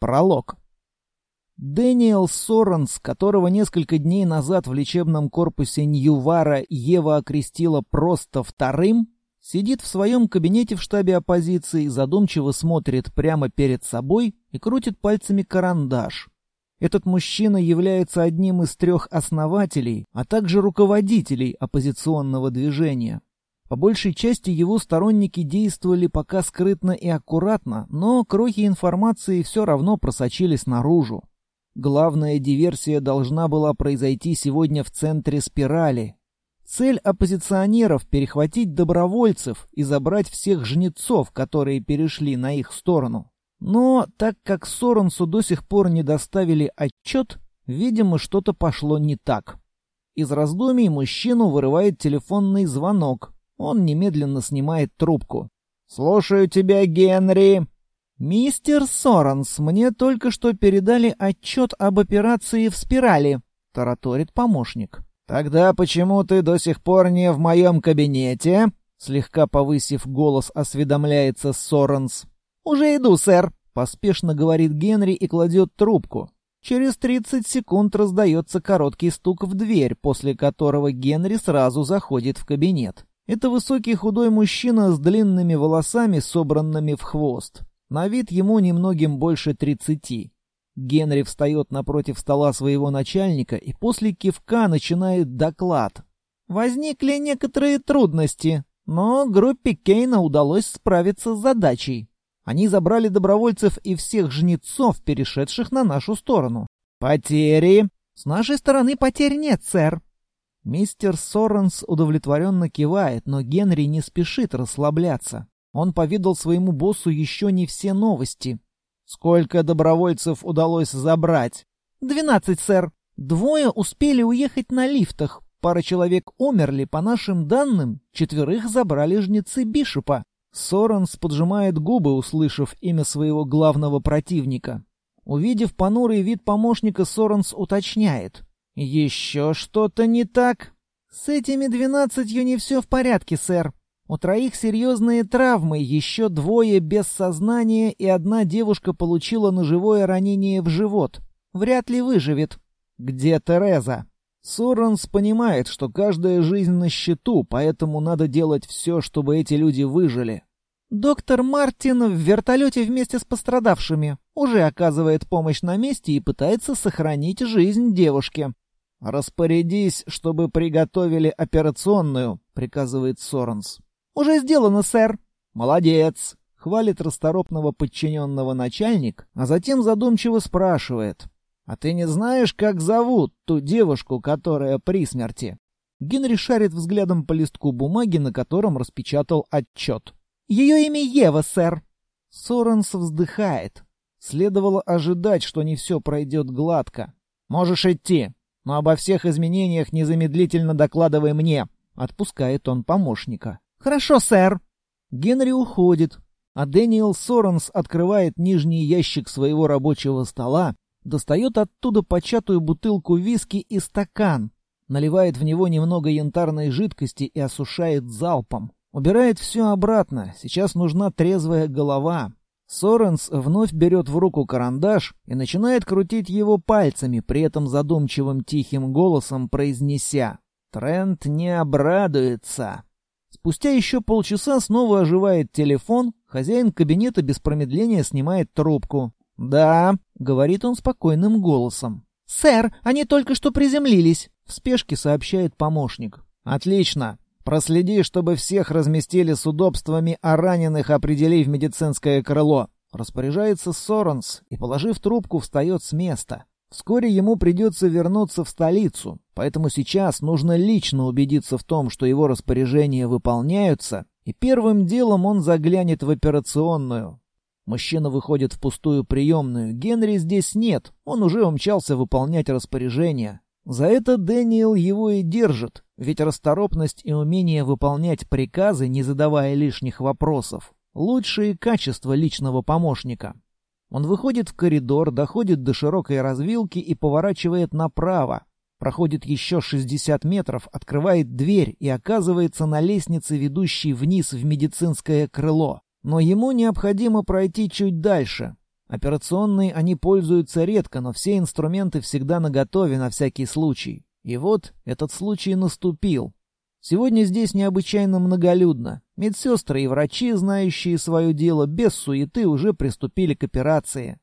Пролог. Дэниел Соренс, которого несколько дней назад в лечебном корпусе Ньювара Ева окрестила просто вторым, сидит в своем кабинете в штабе оппозиции, задумчиво смотрит прямо перед собой и крутит пальцами карандаш. Этот мужчина является одним из трех основателей, а также руководителей оппозиционного движения. По большей части его сторонники действовали пока скрытно и аккуратно, но крохи информации все равно просочились наружу. Главная диверсия должна была произойти сегодня в центре спирали. Цель оппозиционеров — перехватить добровольцев и забрать всех жнецов, которые перешли на их сторону. Но так как Соренсу до сих пор не доставили отчет, видимо, что-то пошло не так. Из раздумий мужчину вырывает телефонный звонок, он немедленно снимает трубку. «Слушаю тебя, Генри!» «Мистер Соренс, мне только что передали отчет об операции в спирали», — тараторит помощник. «Тогда почему ты до сих пор не в моем кабинете?» Слегка повысив голос, осведомляется Соренс. «Уже иду, сэр», — поспешно говорит Генри и кладет трубку. Через 30 секунд раздается короткий стук в дверь, после которого Генри сразу заходит в кабинет. Это высокий худой мужчина с длинными волосами, собранными в хвост. На вид ему немногим больше тридцати. Генри встает напротив стола своего начальника и после кивка начинает доклад. Возникли некоторые трудности, но группе Кейна удалось справиться с задачей. Они забрали добровольцев и всех жнецов, перешедших на нашу сторону. «Потери?» «С нашей стороны потерь нет, сэр», Мистер Соренс удовлетворенно кивает, но Генри не спешит расслабляться. Он повидал своему боссу еще не все новости. «Сколько добровольцев удалось забрать?» «Двенадцать, сэр. Двое успели уехать на лифтах. Пара человек умерли, по нашим данным. Четверых забрали жнецы Бишопа». Соренс поджимает губы, услышав имя своего главного противника. Увидев понурый вид помощника, Соренс уточняет. «Еще что-то не так?» «С этими двенадцатью не все в порядке, сэр. У троих серьезные травмы, еще двое без сознания и одна девушка получила ножевое ранение в живот. Вряд ли выживет». «Где Тереза?» Соренс понимает, что каждая жизнь на счету, поэтому надо делать все, чтобы эти люди выжили. Доктор Мартин в вертолете вместе с пострадавшими уже оказывает помощь на месте и пытается сохранить жизнь девушки. «Распорядись, чтобы приготовили операционную», — приказывает Соренс. «Уже сделано, сэр». «Молодец», — хвалит расторопного подчиненного начальник, а затем задумчиво спрашивает. «А ты не знаешь, как зовут ту девушку, которая при смерти?» Генри шарит взглядом по листку бумаги, на котором распечатал отчет. «Ее имя Ева, сэр». Соренс вздыхает. Следовало ожидать, что не все пройдет гладко. «Можешь идти», но обо всех изменениях незамедлительно докладывай мне», — отпускает он помощника. «Хорошо, сэр». Генри уходит, а Дэниел Соренс открывает нижний ящик своего рабочего стола, достает оттуда початую бутылку виски и стакан, наливает в него немного янтарной жидкости и осушает залпом. Убирает все обратно, сейчас нужна трезвая голова. Соренс вновь берет в руку карандаш и начинает крутить его пальцами, при этом задумчивым тихим голосом произнеся «Трент не обрадуется». Спустя еще полчаса снова оживает телефон, хозяин кабинета без промедления снимает трубку. «Да», — говорит он спокойным голосом. «Сэр, они только что приземлились», — в спешке сообщает помощник. «Отлично. Проследи, чтобы всех разместили с удобствами, а раненых определи в медицинское крыло. Распоряжается Соренс и, положив трубку, встает с места. Вскоре ему придется вернуться в столицу, поэтому сейчас нужно лично убедиться в том, что его распоряжения выполняются, и первым делом он заглянет в операционную. Мужчина выходит в пустую приемную. Генри здесь нет, он уже умчался выполнять распоряжения. За это Дэниел его и держит, ведь расторопность и умение выполнять приказы, не задавая лишних вопросов, лучшие качества личного помощника. Он выходит в коридор, доходит до широкой развилки и поворачивает направо. Проходит еще 60 метров, открывает дверь и оказывается на лестнице, ведущей вниз в медицинское крыло. Но ему необходимо пройти чуть дальше. Операционной они пользуются редко, но все инструменты всегда наготове на всякий случай. И вот этот случай наступил. Сегодня здесь необычайно многолюдно. Медсестры и врачи, знающие свое дело, без суеты уже приступили к операции.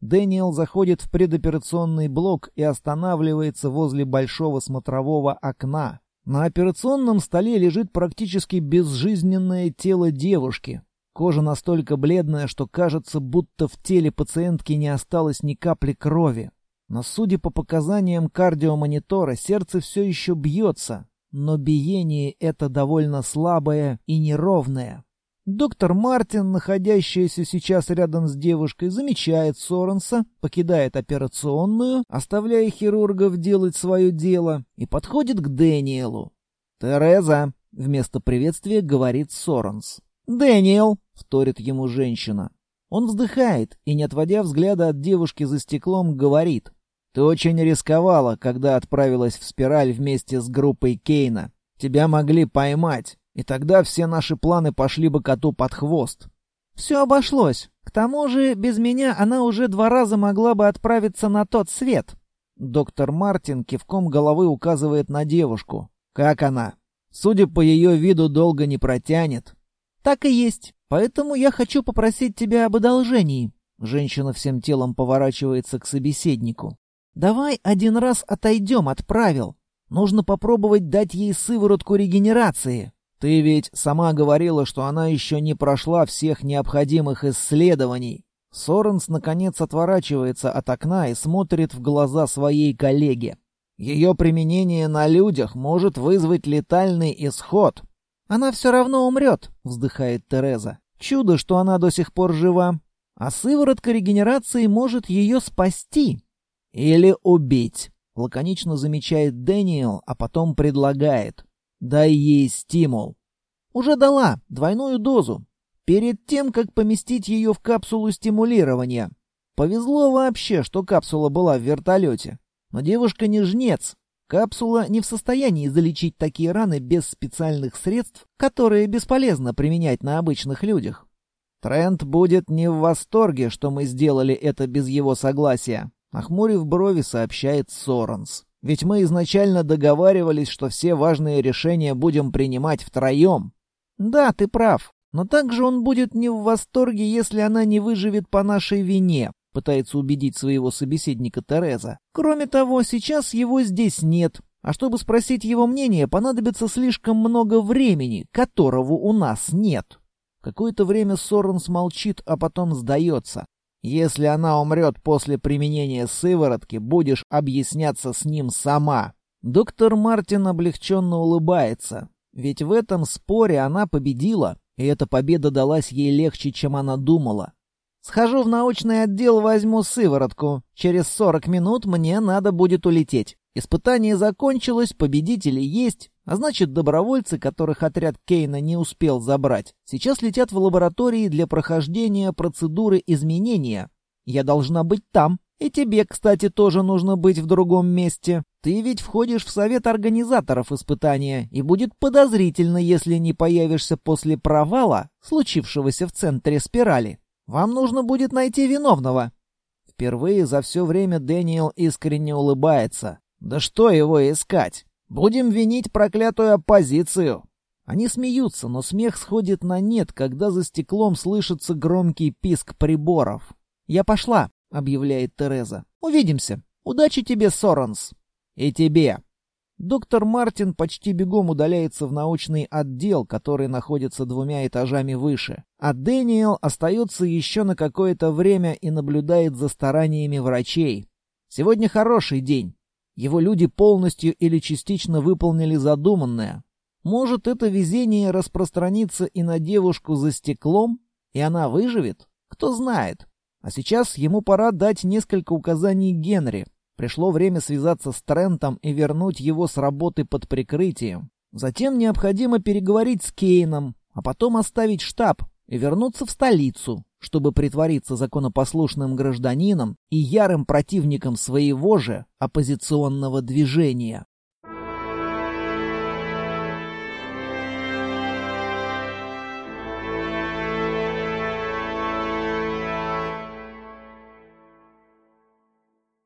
Дэниел заходит в предоперационный блок и останавливается возле большого смотрового окна. На операционном столе лежит практически безжизненное тело девушки. Кожа настолько бледная, что кажется, будто в теле пациентки не осталось ни капли крови. Но судя по показаниям кардиомонитора, сердце все еще бьется, но биение это довольно слабое и неровное. Доктор Мартин, находящийся сейчас рядом с девушкой, замечает Соренса, покидает операционную, оставляя хирургов делать свое дело, и подходит к Дэниелу. «Тереза!» — вместо приветствия говорит Соренс. «Дэниел!» — вторит ему женщина. Он вздыхает и, не отводя взгляда от девушки за стеклом, говорит. «Ты очень рисковала, когда отправилась в спираль вместе с группой Кейна. Тебя могли поймать. И тогда все наши планы пошли бы коту под хвост. Все обошлось. К тому же, без меня она уже два раза могла бы отправиться на тот свет. Доктор Мартин кивком головы указывает на девушку. Как она? Судя по ее виду, долго не протянет. Так и есть. Поэтому я хочу попросить тебя об одолжении. Женщина всем телом поворачивается к собеседнику. Давай один раз отойдем от правил. Нужно попробовать дать ей сыворотку регенерации. Ты ведь сама говорила, что она еще не прошла всех необходимых исследований. Соренс наконец отворачивается от окна и смотрит в глаза своей коллеге. Ее применение на людях может вызвать летальный исход. Она все равно умрет, вздыхает Тереза. Чудо, что она до сих пор жива. А сыворотка регенерации может ее спасти. Или убить, лаконично замечает Дэниел, а потом предлагает. Дай ей стимул. Уже дала двойную дозу. Перед тем, как поместить ее в капсулу стимулирования. Повезло вообще, что капсула была в вертолете. Но девушка не жнец. Капсула не в состоянии залечить такие раны без специальных средств, которые бесполезно применять на обычных людях. Трент будет не в восторге, что мы сделали это без его согласия. Охмурив брови, сообщает Соренс. Ведь мы изначально договаривались, что все важные решения будем принимать втроем. Да, ты прав. Но также он будет не в восторге, если она не выживет по нашей вине, пытается убедить своего собеседника Тереза. Кроме того, сейчас его здесь нет. А чтобы спросить его мнение, понадобится слишком много времени, которого у нас нет. Какое-то время Соренс молчит, а потом сдается. Если она умрет после применения сыворотки, будешь объясняться с ним сама. Доктор Мартин облегченно улыбается. Ведь в этом споре она победила, и эта победа далась ей легче, чем она думала. «Схожу в научный отдел, возьму сыворотку. Через сорок минут мне надо будет улететь. Испытание закончилось, победители есть, а значит, добровольцы, которых отряд Кейна не успел забрать, сейчас летят в лаборатории для прохождения процедуры изменения. Я должна быть там. И тебе, кстати, тоже нужно быть в другом месте. Ты ведь входишь в совет организаторов испытания, и будет подозрительно, если не появишься после провала, случившегося в центре спирали. Вам нужно будет найти виновного. Впервые за все время Дэниел искренне улыбается. Да что его искать? Будем винить проклятую оппозицию. Они смеются, но смех сходит на нет, когда за стеклом слышится громкий писк приборов. «Я пошла», — объявляет Тереза. «Увидимся. Удачи тебе, Соренс». «И тебе». Доктор Мартин почти бегом удаляется в научный отдел, который находится двумя этажами выше. А Дэниел остается еще на какое-то время и наблюдает за стараниями врачей. Сегодня хороший день. Его люди полностью или частично выполнили задуманное. Может, это везение распространится и на девушку за стеклом, и она выживет? Кто знает. А сейчас ему пора дать несколько указаний Генри. Пришло время связаться с Трентом и вернуть его с работы под прикрытием. Затем необходимо переговорить с Кейном, а потом оставить штаб и вернуться в столицу чтобы притвориться законопослушным гражданином и ярым противником своего же оппозиционного движения.